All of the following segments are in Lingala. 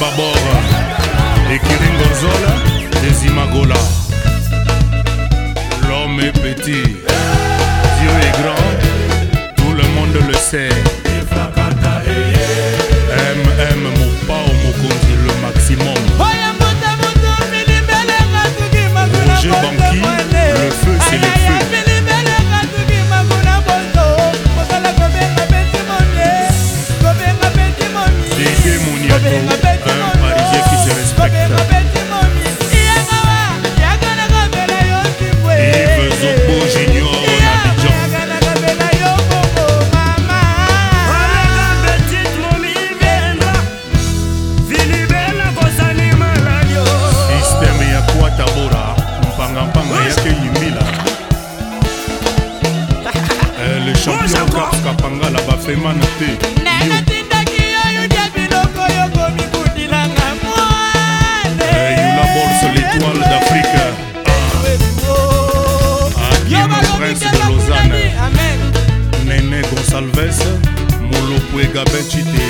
babor ekilingonzola desimagola l'homme est petit motema na te nanatindaki yo yuka biloko yo komikutilanga mwaneulaborse eh, l'étoile d'afrique agiemo ah, prince de lausanne nene gonsalves molopue gabe cité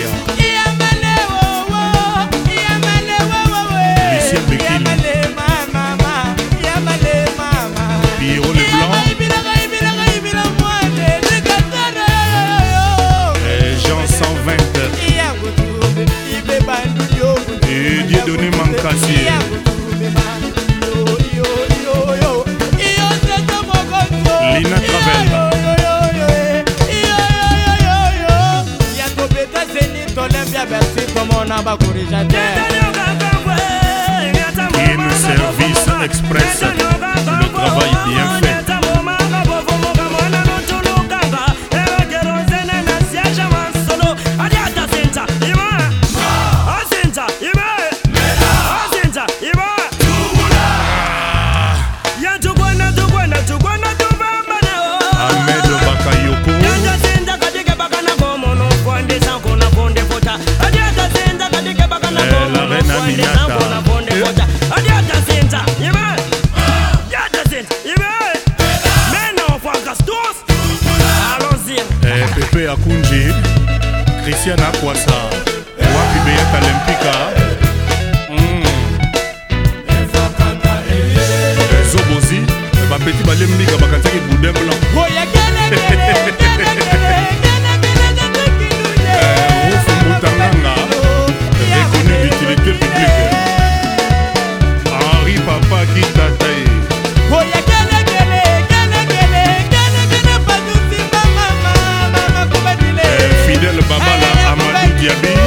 Bakuri é. no serviço service en express, le travail bien One time. yeah,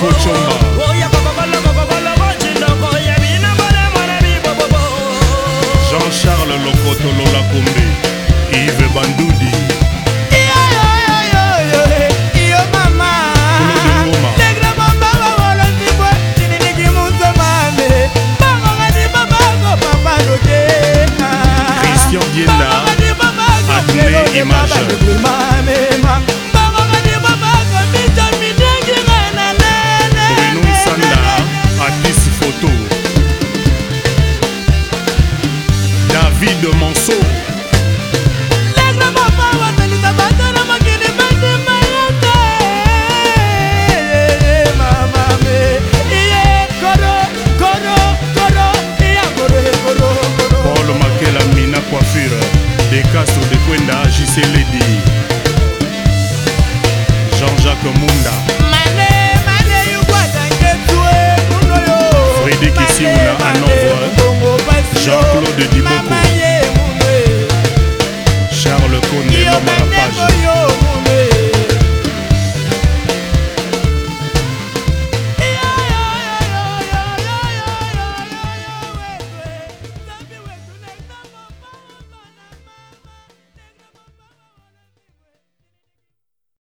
kochomba jean-charles lokoto lola kombe ive bandudi Christian Dienda, Adné Image. david manso Jean-Claude Diboko Charles Condé l'homme à la page